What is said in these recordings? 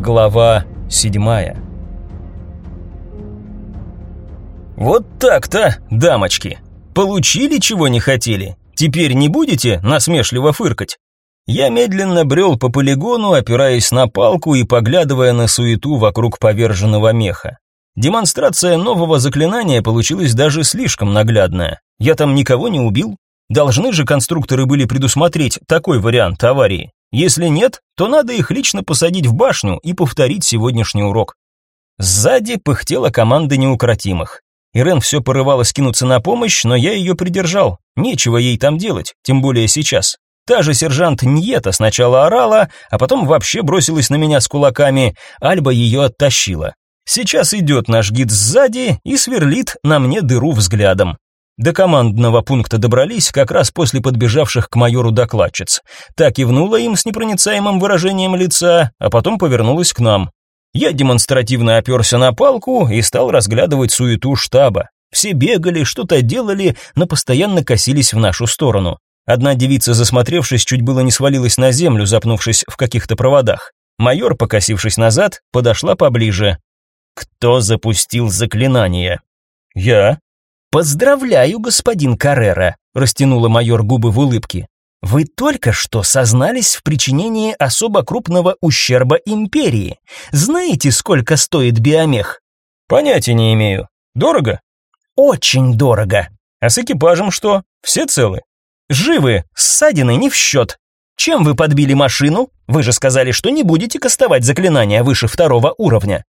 Глава седьмая Вот так-то, дамочки. Получили, чего не хотели? Теперь не будете насмешливо фыркать? Я медленно брел по полигону, опираясь на палку и поглядывая на суету вокруг поверженного меха. Демонстрация нового заклинания получилась даже слишком наглядная. Я там никого не убил. Должны же конструкторы были предусмотреть такой вариант аварии. Если нет, то надо их лично посадить в башню и повторить сегодняшний урок. Сзади пыхтела команда неукротимых. Ирен все порывалась кинуться на помощь, но я ее придержал. Нечего ей там делать, тем более сейчас. Та же сержант Ньета сначала орала, а потом вообще бросилась на меня с кулаками. Альба ее оттащила. Сейчас идет наш гид сзади и сверлит на мне дыру взглядом. До командного пункта добрались как раз после подбежавших к майору докладчиц. Так кивнула им с непроницаемым выражением лица, а потом повернулась к нам. Я демонстративно оперся на палку и стал разглядывать суету штаба. Все бегали, что-то делали, но постоянно косились в нашу сторону. Одна девица, засмотревшись, чуть было не свалилась на землю, запнувшись в каких-то проводах. Майор, покосившись назад, подошла поближе. «Кто запустил заклинание?» «Я». «Поздравляю, господин Каррера», — растянула майор губы в улыбке. Вы только что сознались в причинении особо крупного ущерба империи. Знаете, сколько стоит биомех? Понятия не имею. Дорого? Очень дорого. А с экипажем что? Все целы? Живы, ссадины не в счет. Чем вы подбили машину? Вы же сказали, что не будете кастовать заклинания выше второго уровня.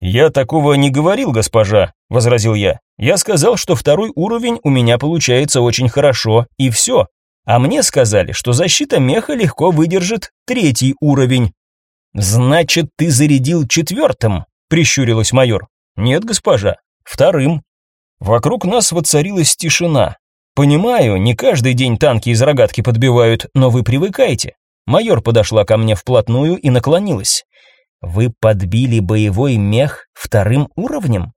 Я такого не говорил, госпожа, возразил я. Я сказал, что второй уровень у меня получается очень хорошо, и все. А мне сказали, что защита меха легко выдержит третий уровень. Значит, ты зарядил четвертым? Прищурилась майор. Нет, госпожа, вторым. Вокруг нас воцарилась тишина. Понимаю, не каждый день танки из рогатки подбивают, но вы привыкаете. Майор подошла ко мне вплотную и наклонилась. Вы подбили боевой мех вторым уровнем?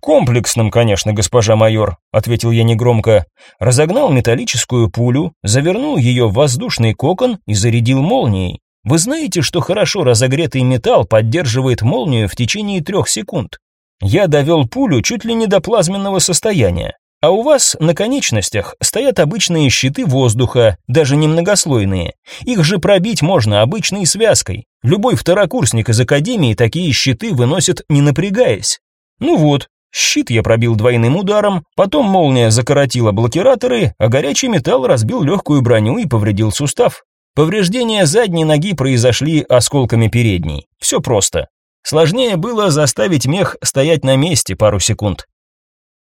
«Комплексным, конечно, госпожа майор», — ответил я негромко. Разогнал металлическую пулю, завернул ее в воздушный кокон и зарядил молнией. Вы знаете, что хорошо разогретый металл поддерживает молнию в течение трех секунд? Я довел пулю чуть ли не до плазменного состояния. А у вас на конечностях стоят обычные щиты воздуха, даже немногослойные. Их же пробить можно обычной связкой. Любой второкурсник из академии такие щиты выносит не напрягаясь. Ну вот, Щит я пробил двойным ударом, потом молния закоротила блокираторы, а горячий металл разбил легкую броню и повредил сустав. Повреждения задней ноги произошли осколками передней. Все просто. Сложнее было заставить мех стоять на месте пару секунд.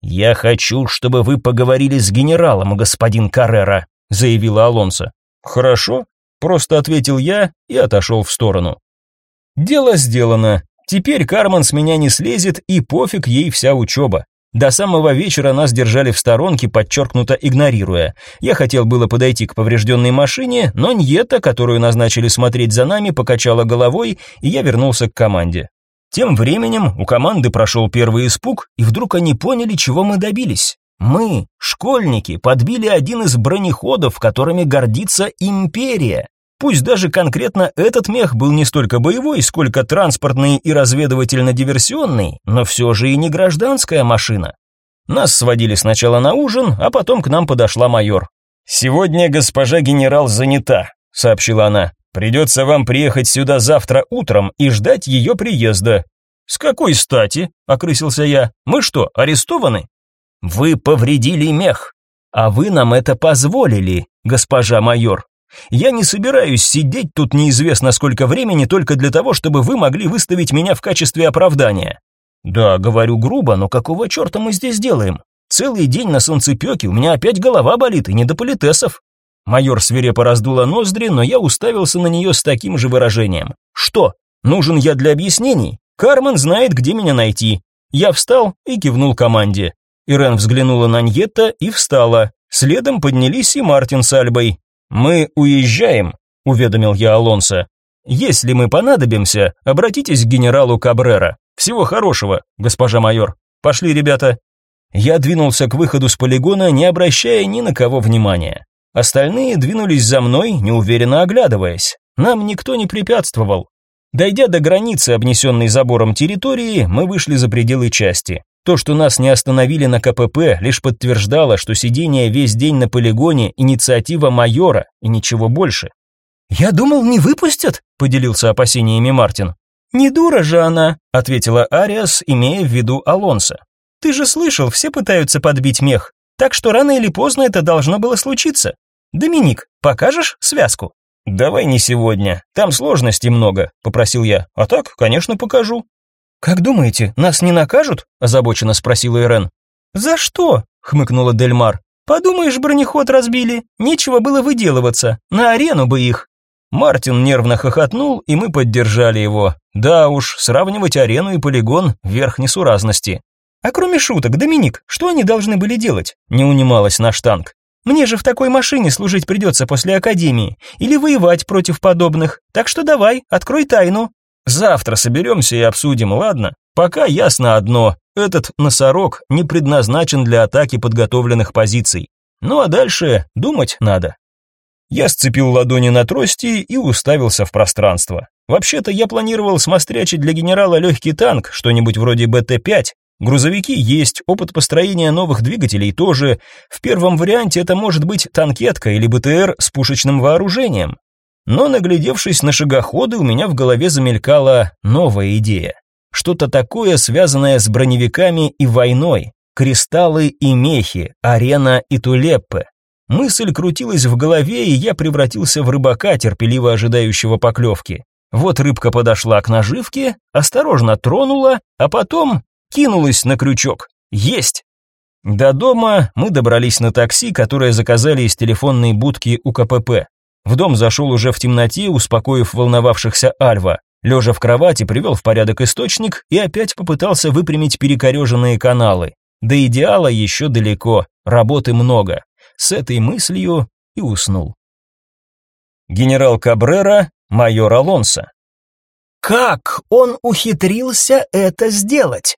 «Я хочу, чтобы вы поговорили с генералом, господин Каррера», — заявила Алонсо. «Хорошо», — просто ответил я и отошел в сторону. Дело сделано. Теперь Карман с меня не слезет, и пофиг ей вся учеба. До самого вечера нас держали в сторонке, подчеркнуто игнорируя. Я хотел было подойти к поврежденной машине, но Ньета, которую назначили смотреть за нами, покачала головой, и я вернулся к команде. Тем временем у команды прошел первый испуг, и вдруг они поняли, чего мы добились. Мы, школьники, подбили один из бронеходов, которыми гордится империя. Пусть даже конкретно этот мех был не столько боевой, сколько транспортный и разведывательно-диверсионный, но все же и не гражданская машина. Нас сводили сначала на ужин, а потом к нам подошла майор. «Сегодня госпожа генерал занята», — сообщила она. «Придется вам приехать сюда завтра утром и ждать ее приезда». «С какой стати?» — окрысился я. «Мы что, арестованы?» «Вы повредили мех, а вы нам это позволили, госпожа майор», я не собираюсь сидеть тут неизвестно сколько времени только для того, чтобы вы могли выставить меня в качестве оправдания. Да, говорю грубо, но какого черта мы здесь делаем? Целый день на солнцепеке, у меня опять голова болит и не до политесов. Майор свирепо раздула ноздри, но я уставился на нее с таким же выражением. Что, нужен я для объяснений? Кармен знает, где меня найти. Я встал и кивнул команде. Ирен взглянула на Ньетта и встала. Следом поднялись и Мартин с Альбой. «Мы уезжаем», — уведомил я Алонсо. «Если мы понадобимся, обратитесь к генералу Кабрера. Всего хорошего, госпожа майор. Пошли, ребята». Я двинулся к выходу с полигона, не обращая ни на кого внимания. Остальные двинулись за мной, неуверенно оглядываясь. Нам никто не препятствовал. Дойдя до границы, обнесенной забором территории, мы вышли за пределы части. То, что нас не остановили на КПП, лишь подтверждало, что сидение весь день на полигоне – инициатива майора и ничего больше. «Я думал, не выпустят», – поделился опасениями Мартин. «Не дура же она», – ответила Ариас, имея в виду Алонса. «Ты же слышал, все пытаются подбить мех, так что рано или поздно это должно было случиться. Доминик, покажешь связку?» «Давай не сегодня, там сложностей много», – попросил я. «А так, конечно, покажу». «Как думаете, нас не накажут?» – озабоченно спросила Ирен. «За что?» – хмыкнула Дельмар. «Подумаешь, бронеход разбили, нечего было выделываться, на арену бы их». Мартин нервно хохотнул, и мы поддержали его. Да уж, сравнивать арену и полигон – верх несуразности. «А кроме шуток, Доминик, что они должны были делать?» – не унималась наш танк. «Мне же в такой машине служить придется после академии, или воевать против подобных, так что давай, открой тайну». Завтра соберемся и обсудим, ладно? Пока ясно одно, этот носорог не предназначен для атаки подготовленных позиций. Ну а дальше думать надо. Я сцепил ладони на трости и уставился в пространство. Вообще-то я планировал смострячить для генерала легкий танк, что-нибудь вроде БТ-5. Грузовики есть, опыт построения новых двигателей тоже. В первом варианте это может быть танкетка или БТР с пушечным вооружением. Но, наглядевшись на шагоходы, у меня в голове замелькала новая идея. Что-то такое, связанное с броневиками и войной. Кристаллы и мехи, арена и тулеппы. Мысль крутилась в голове, и я превратился в рыбака, терпеливо ожидающего поклевки. Вот рыбка подошла к наживке, осторожно тронула, а потом кинулась на крючок. Есть! До дома мы добрались на такси, которое заказали из телефонной будки у КПП. В дом зашел уже в темноте, успокоив волновавшихся Альва. Лежа в кровати, привел в порядок источник и опять попытался выпрямить перекореженные каналы. До идеала еще далеко, работы много. С этой мыслью и уснул. Генерал Кабрера, майор Алонсо. Как он ухитрился это сделать?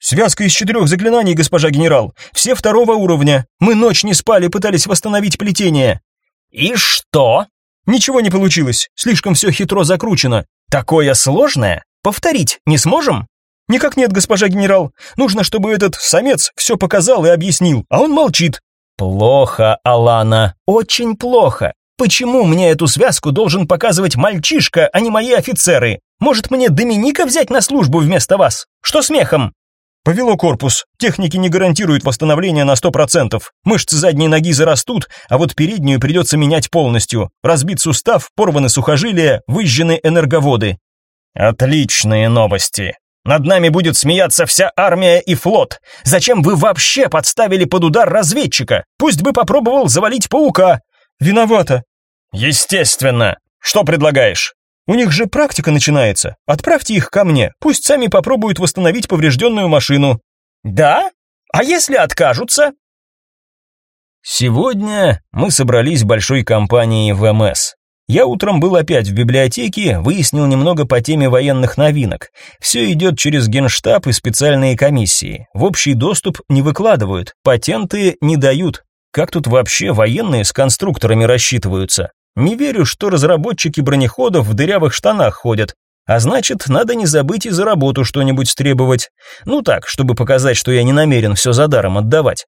Связка из четырех заклинаний, госпожа генерал. Все второго уровня. Мы ночь не спали, пытались восстановить плетение. «И что?» «Ничего не получилось, слишком все хитро закручено. Такое сложное? Повторить не сможем?» «Никак нет, госпожа генерал. Нужно, чтобы этот самец все показал и объяснил, а он молчит». «Плохо, Алана, очень плохо. Почему мне эту связку должен показывать мальчишка, а не мои офицеры? Может, мне Доминика взять на службу вместо вас? Что смехом?» Повело корпус. Техники не гарантируют восстановление на 100%. Мышцы задней ноги зарастут, а вот переднюю придется менять полностью. Разбит сустав, порваны сухожилия, выжжены энерговоды. Отличные новости. Над нами будет смеяться вся армия и флот. Зачем вы вообще подставили под удар разведчика? Пусть бы попробовал завалить паука. Виновата. Естественно. Что предлагаешь? У них же практика начинается. Отправьте их ко мне, пусть сами попробуют восстановить поврежденную машину». «Да? А если откажутся?» Сегодня мы собрались большой компанией ВМС. Я утром был опять в библиотеке, выяснил немного по теме военных новинок. Все идет через генштаб и специальные комиссии. В общий доступ не выкладывают, патенты не дают. Как тут вообще военные с конструкторами рассчитываются? Не верю, что разработчики бронеходов в дырявых штанах ходят. А значит, надо не забыть и за работу что-нибудь требовать. Ну так, чтобы показать, что я не намерен все за даром отдавать.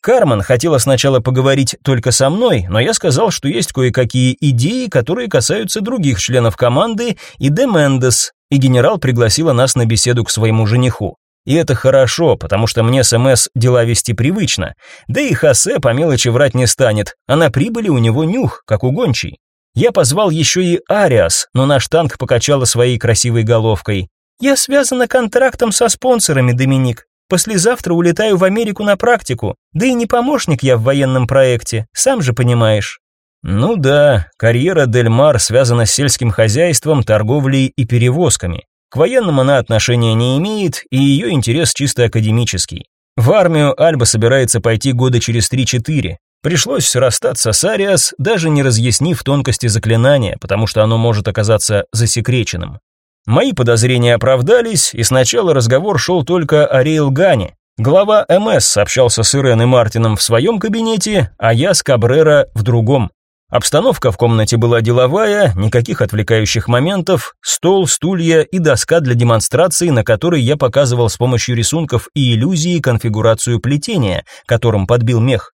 Кармен хотела сначала поговорить только со мной, но я сказал, что есть кое-какие идеи, которые касаются других членов команды и Де Мендес, и генерал пригласила нас на беседу к своему жениху. И это хорошо, потому что мне с МС дела вести привычно. Да и Хосе по мелочи врать не станет, а на прибыли у него нюх, как у гончей. Я позвал еще и Ариас, но наш танк покачала своей красивой головкой. «Я связана контрактом со спонсорами, Доминик. Послезавтра улетаю в Америку на практику, да и не помощник я в военном проекте, сам же понимаешь». Ну да, карьера Дель Мар связана с сельским хозяйством, торговлей и перевозками. К военным она отношения не имеет, и ее интерес чисто академический. В армию Альба собирается пойти года через 3-4. Пришлось расстаться с Ариас, даже не разъяснив тонкости заклинания, потому что оно может оказаться засекреченным. Мои подозрения оправдались, и сначала разговор шел только о Рейлгане. Глава МС общался с Ирен и Мартином в своем кабинете, а я с Кабрера в другом. Обстановка в комнате была деловая, никаких отвлекающих моментов, стол, стулья и доска для демонстрации, на которой я показывал с помощью рисунков и иллюзии конфигурацию плетения, которым подбил мех.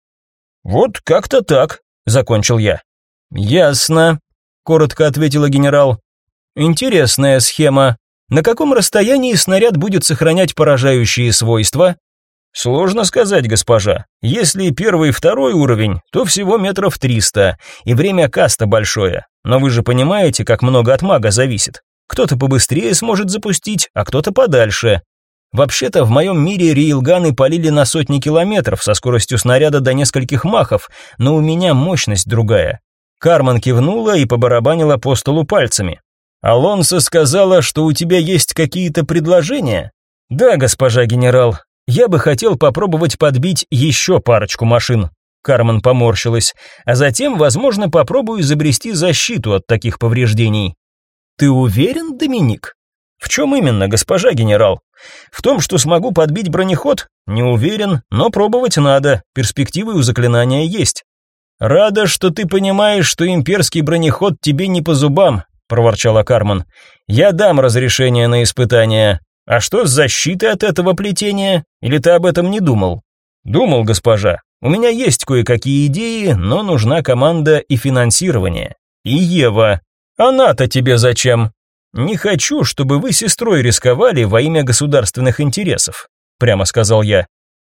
«Вот как-то так», — закончил я. «Ясно», — коротко ответила генерал. «Интересная схема. На каком расстоянии снаряд будет сохранять поражающие свойства?» Сложно сказать, госпожа. Если первый и второй уровень, то всего метров триста, и время каста большое. Но вы же понимаете, как много от мага зависит. Кто-то побыстрее сможет запустить, а кто-то подальше. Вообще-то в моем мире рейлганы полили на сотни километров со скоростью снаряда до нескольких махов, но у меня мощность другая. Карман кивнула и побарабанила по столу пальцами. Алонсо сказала, что у тебя есть какие-то предложения? Да, госпожа генерал, я бы хотел попробовать подбить еще парочку машин. Кармен поморщилась. А затем, возможно, попробую изобрести защиту от таких повреждений. Ты уверен, Доминик? В чем именно, госпожа генерал? В том, что смогу подбить бронеход? Не уверен, но пробовать надо. Перспективы у заклинания есть. Рада, что ты понимаешь, что имперский бронеход тебе не по зубам, проворчала Кармен. Я дам разрешение на испытание. А что с защитой от этого плетения? Или ты об этом не думал? Думал, госпожа. У меня есть кое-какие идеи, но нужна команда и финансирование. И Ева. Она-то тебе зачем? Не хочу, чтобы вы сестрой рисковали во имя государственных интересов, прямо сказал я.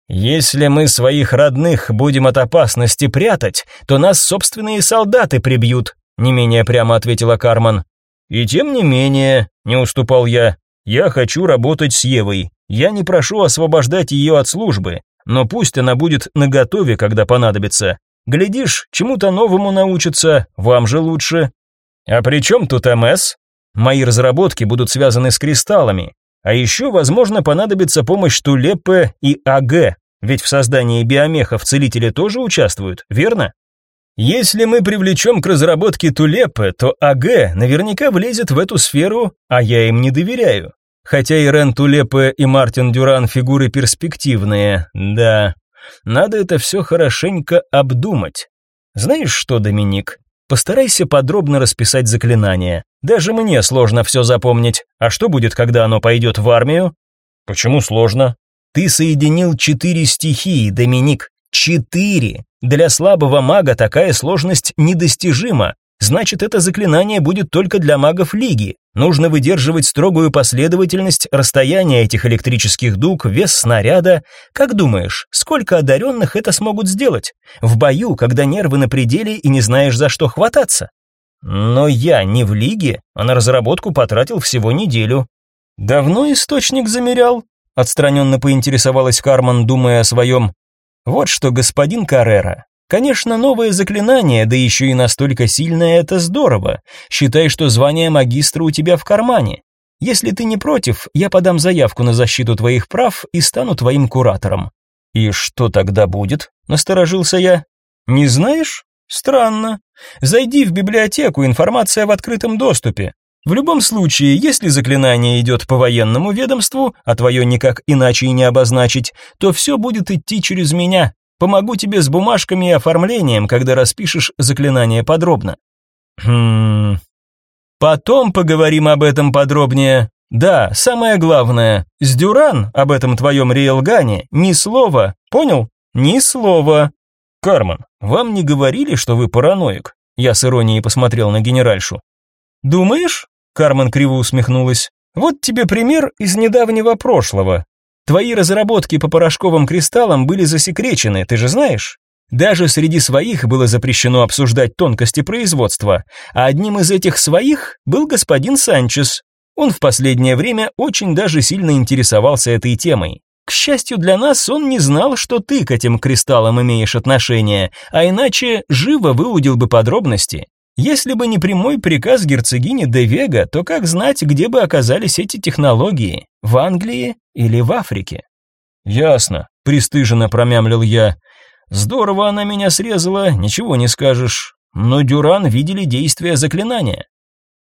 Если мы своих родных будем от опасности прятать, то нас собственные солдаты прибьют, не менее прямо ответила Карман. И тем не менее, не уступал я. Я хочу работать с Евой. Я не прошу освобождать ее от службы, но пусть она будет наготове, когда понадобится. Глядишь, чему-то новому научится, вам же лучше. А при чем тут МС? Мои разработки будут связаны с кристаллами. А еще, возможно, понадобится помощь Тулеппе и АГ, ведь в создании биомехов целители тоже участвуют, верно? Если мы привлечем к разработке Тулеппе, то АГ наверняка влезет в эту сферу, а я им не доверяю. Хотя и Рен Тулепе и Мартин Дюран фигуры перспективные, да. Надо это все хорошенько обдумать. Знаешь что, Доминик, постарайся подробно расписать заклинание. Даже мне сложно все запомнить. А что будет, когда оно пойдет в армию? Почему сложно? Ты соединил четыре стихии, Доминик. Четыре. Для слабого мага такая сложность недостижима. Значит, это заклинание будет только для магов Лиги. Нужно выдерживать строгую последовательность, расстояние этих электрических дуг, вес снаряда. Как думаешь, сколько одаренных это смогут сделать? В бою, когда нервы на пределе и не знаешь, за что хвататься? Но я не в Лиге, а на разработку потратил всего неделю. Давно источник замерял? Отстраненно поинтересовалась Карман, думая о своем. Вот что, господин Каррера, Конечно, новое заклинание, да еще и настолько сильное, это здорово. Считай, что звание магистра у тебя в кармане. Если ты не против, я подам заявку на защиту твоих прав и стану твоим куратором. И что тогда будет? Насторожился я. Не знаешь? Странно. Зайди в библиотеку, информация в открытом доступе. В любом случае, если заклинание идет по военному ведомству, а твое никак иначе и не обозначить, то все будет идти через меня. Помогу тебе с бумажками и оформлением, когда распишешь заклинание подробно. Хм. Потом поговорим об этом подробнее. Да, самое главное, с Дюран об этом твоем рейлгане ни слова, понял? Ни слова. Карман, вам не говорили, что вы параноик? Я с иронией посмотрел на генеральшу. Думаешь? Кармен криво усмехнулась. Вот тебе пример из недавнего прошлого. Твои разработки по порошковым кристаллам были засекречены, ты же знаешь? Даже среди своих было запрещено обсуждать тонкости производства, а одним из этих своих был господин Санчес. Он в последнее время очень даже сильно интересовался этой темой. К счастью для нас, он не знал, что ты к этим кристаллам имеешь отношение, а иначе живо выудил бы подробности. Если бы не прямой приказ герцогини де Вега, то как знать, где бы оказались эти технологии? В Англии или в Африке? Ясно, пристыженно промямлил я. Здорово она меня срезала, ничего не скажешь. Но Дюран видели действия заклинания.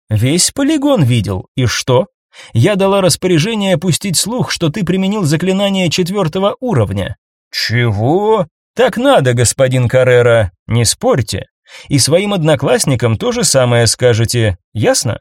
Весь полигон видел. И что? Я дала распоряжение пустить слух, что ты применил заклинание четвертого уровня. Чего? Так надо, господин Каррера, не спорьте. И своим одноклассникам то же самое скажете. Ясно?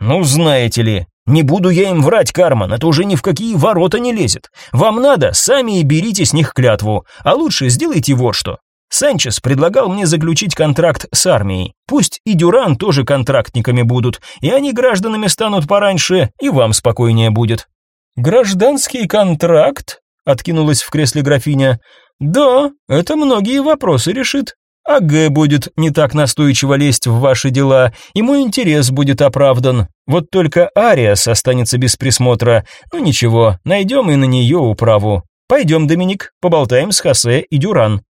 Ну, знаете ли, не буду я им врать, Карман, это уже ни в какие ворота не лезет. Вам надо, сами и берите с них клятву, а лучше сделайте вот что. Санчес предлагал мне заключить контракт с армией. Пусть и Дюран тоже контрактниками будут, и они гражданами станут пораньше, и вам спокойнее будет. Гражданский контракт? Откинулась в кресле графиня. Да, это многие вопросы решит. АГ будет не так настойчиво лезть в ваши дела, мой интерес будет оправдан. Вот только Ариас останется без присмотра. Ну ничего, найдем и на нее управу. Пойдем, Доминик, поболтаем с Хосе и Дюран.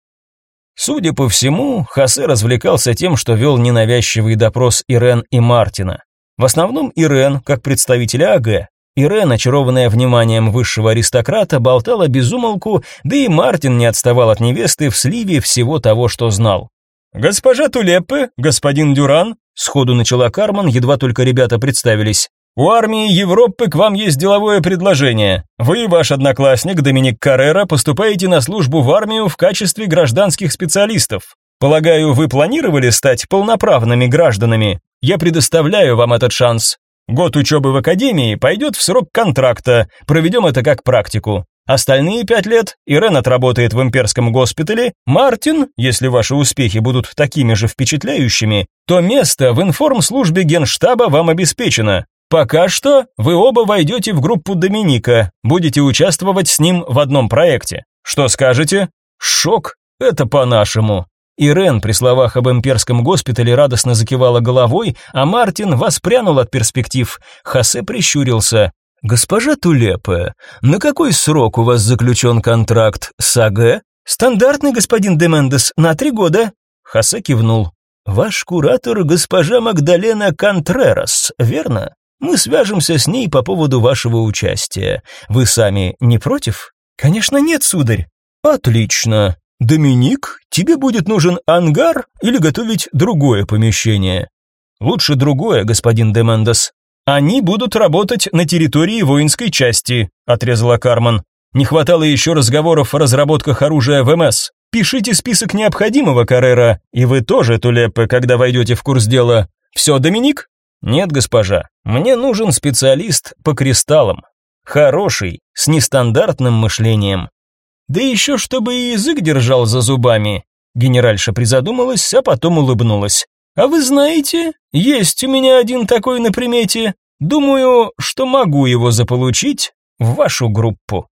Судя по всему, Хосе развлекался тем, что вел ненавязчивый допрос Ирен и Мартина. В основном Ирен, как представитель АГ, Ирен, очарованная вниманием высшего аристократа, болтала без умолку, да и Мартин не отставал от невесты в сливе всего того, что знал. «Госпожа Тулеппе, господин Дюран», — сходу начала Карман, едва только ребята представились. «У армии Европы к вам есть деловое предложение. Вы и ваш одноклассник Доминик Каррера поступаете на службу в армию в качестве гражданских специалистов. Полагаю, вы планировали стать полноправными гражданами? Я предоставляю вам этот шанс. Год учебы в академии пойдет в срок контракта, проведем это как практику. Остальные пять лет Ирен отработает в имперском госпитале, Мартин, если ваши успехи будут такими же впечатляющими, то место в информслужбе генштаба вам обеспечено. Пока что вы оба войдете в группу Доминика, будете участвовать с ним в одном проекте. Что скажете? Шок, это по-нашему. Ирен при словах об имперском госпитале радостно закивала головой, а Мартин воспрянул от перспектив. Хосе прищурился. «Госпожа Тулепе, на какой срок у вас заключен контракт с АГ?» «Стандартный, господин Демендес, на три года». Хосе кивнул. «Ваш куратор госпожа Магдалена Контрерас, верно? Мы свяжемся с ней по поводу вашего участия. Вы сами не против?» «Конечно нет, сударь». «Отлично. «Доминик, тебе будет нужен ангар или готовить другое помещение?» «Лучше другое, господин Демендес. Они будут работать на территории воинской части», – отрезала Карман. «Не хватало еще разговоров о разработках оружия ВМС. Пишите список необходимого, Каррера, и вы тоже, Тулеппе, когда войдете в курс дела. Все, Доминик?» «Нет, госпожа, мне нужен специалист по кристаллам. Хороший, с нестандартным мышлением. Да еще чтобы и язык держал за зубами. Генеральша призадумалась, а потом улыбнулась. А вы знаете, есть у меня один такой на примете. Думаю, что могу его заполучить в вашу группу.